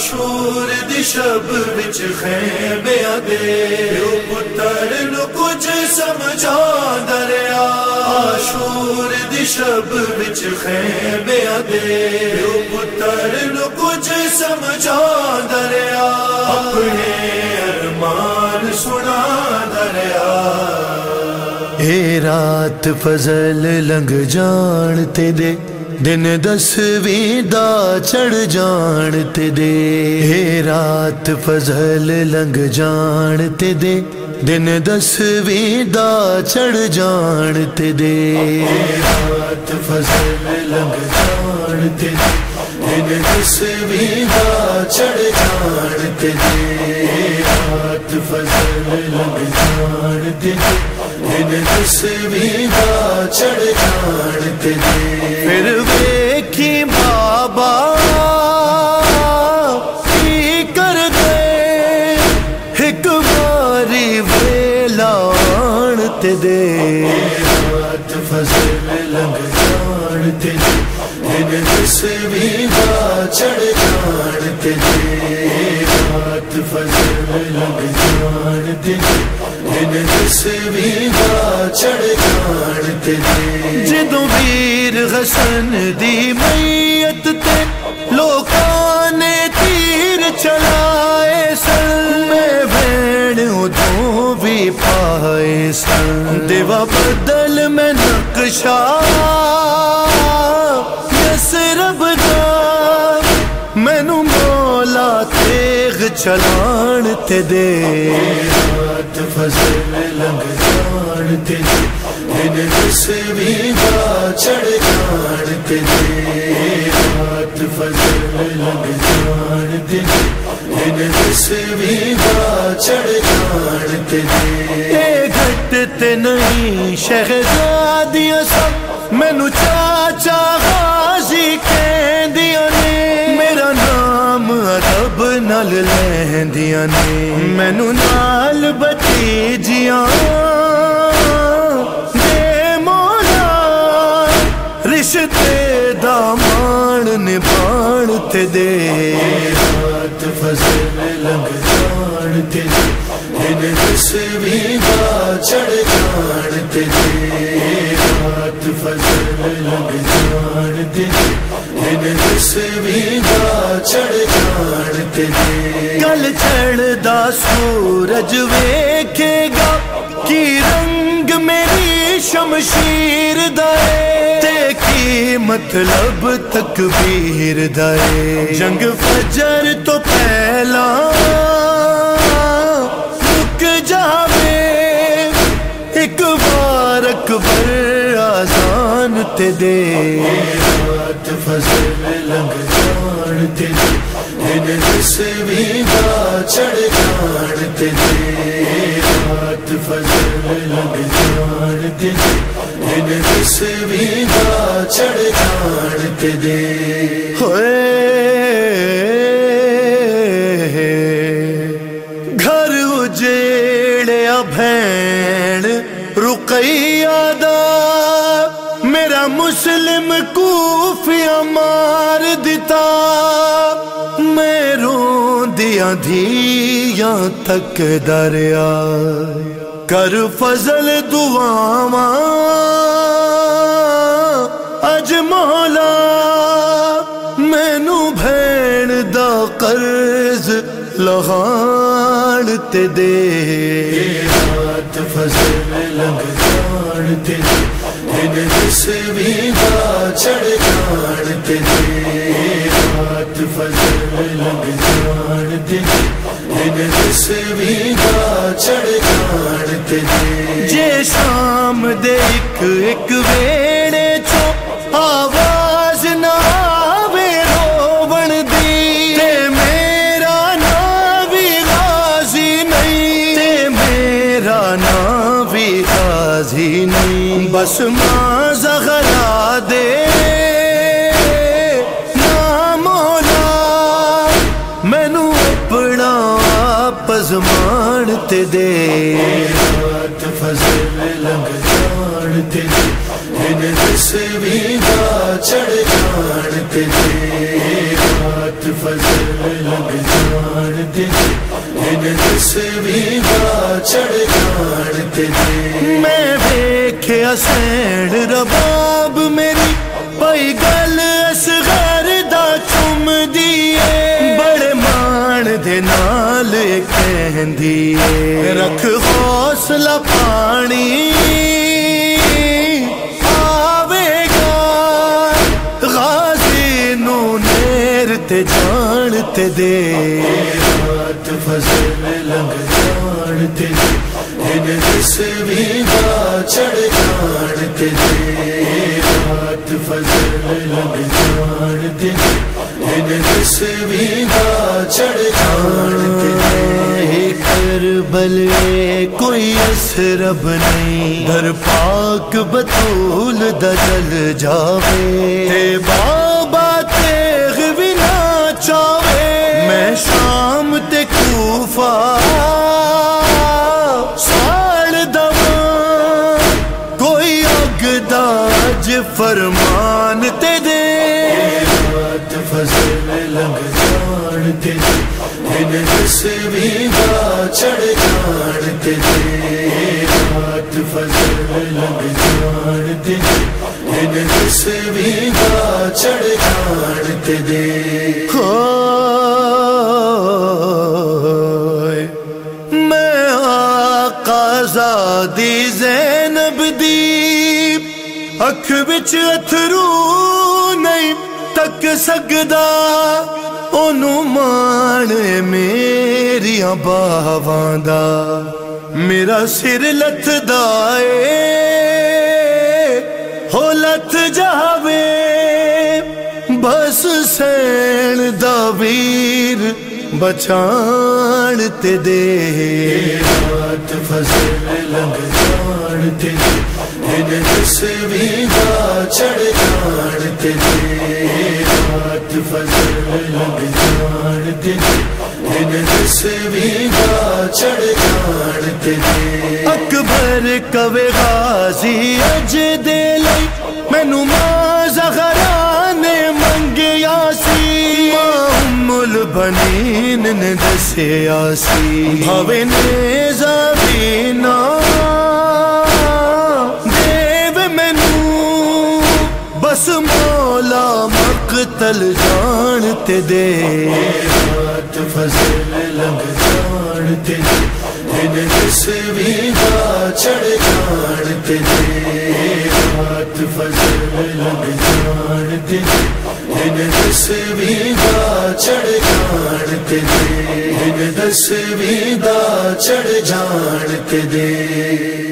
آشور دی شب وچ خیمے دے پتر نو کچھ سمجھا دریا آشور دی شب وچ خیمے دے پتر نو کچھ سمجھا دریا اپنے ارمان سنا دریا اے رات فضل لنگ جان تے دے۔ دن دسویں دا چڑھ جان تے دے اے رات فضل لنگ جان تے دے دن دسویں دا چڑھ جان تے دے رات فضل لنگ جان تے دے دن دسویں دا چڑھ جان تے دے رات فضل لنگ جان تے دے دن دسویں چڑھ جان تے دے پھر ویکھی بابا، کی کر دے؟ ایک باری ویلان تے دے۔ رات فضل لگ جان تے دن دسویں چڑھ جان تے دے رات فضل لنگ جان تے دے دن دسویں چڑھ جان تے دے جدوں ویر حسن دی میت تے لوکاں نے تیر چلائے سن۔ میں بھیڑ ادھوں بھی پائے سن۔ دیوا بدل میں نقشہ رب چلان تے دے۔ رات فضل لنگ جان تے دے۔ دن دسویں دا چڑھ جان تے دے۔ رات فضل لنگ جان تے دے۔ دن دسویں دا چڑھ جان تے دے۔ اے گھٹ تے نہیں شہزادیاں سب مینو چاچا غازی کہندیاں ادب نال لیندیاں نے۔ مینو نال بتیجیاں۔ دے مولا، رشتے دا مان نبھان تے دے۔ رات فضل لنگ جان تے دے۔ دن دسویں دا چڑھ جان تے دے۔ فضل لنگ جان تے دے دن دسویں دا چڑھ جان تے دے کل چڑھ دا سورج ویکھے گا کی رنگ میری شمشیر دائے، تے کی مطلب تکبیر دائے۔ جنگ فجر تو پہلا تے دے رات فضل لنگ جان تے دے دا چڑھ جان تے دے رات فضل لنگ جان تے دے دا چڑھ جان تے دے ہوئے مار دیتا، میں رو دیا دھیاں تک دریا۔ کر فضل دعا اج مولا مینو بھین دا قرض لغان تے دے۔ رات فضل لنگ جان تے دے۔ دن دسویں بھی چڑھ جان تے رات فضل لگ جان دن دسویں بھی چڑھ جان تے جے شام دے ایک ایک وے نہیں بس ماں زغرا دے نا مولا مینو اپنا پزمان تے دے۔ فضل لنگ جان تے دے دن دسویں دا چڑھ جان تے دے۔ رات فضل لگ جانتے دن تصویر چڑھ جان جانتے میں ویکھیا سین رباب میری، پئی گل اس غیر دا چم دیے بڑے مان دے نال کہندیے رکھ حوصلہ پانی۔ جانتے دے۔ رات فضل لگ جانتے دن تصویر چڑھ جانتے رات فضل لگ جانتے دن تصویر چڑھ جانتے کربل کوئی اسرب نہیں۔ در پاک بطول دجل جاوے۔ تے میں شام تے کوفہ، ساڑ دواں کوئی اگ داج فرمان تے دے۔ رات فضل لگ جانتے دن بھی چڑھ جانتے دے۔ آقا زادی زینب دی۔ اکھ وچ اتھرو نہیں تک سکدا اونوں مان میریاں باواں دا۔ میرا سر لتھ دائے ہو لتھ جاوے۔ بس سین دا ویر۔ بچان تے دے۔ رات فضل لگ جانتے دن تصویر چڑھ جانتے رات فضل لگ جانتے دن تصویر چڑھ جانتے اکبر کوے غازی اج دے لئی مینوں ماں زہرا ام البنین نے دسیا سی بھاوے نے زبینا دیو مینوں بس مولا مقتل جانتے دے۔ رات فضل لگ جانتے دن تصویر چڑھ جانتے رات فضل لگ جانتے دن تصویر چڑھ جانتے دسویں دا چڑھ جانتے دے۔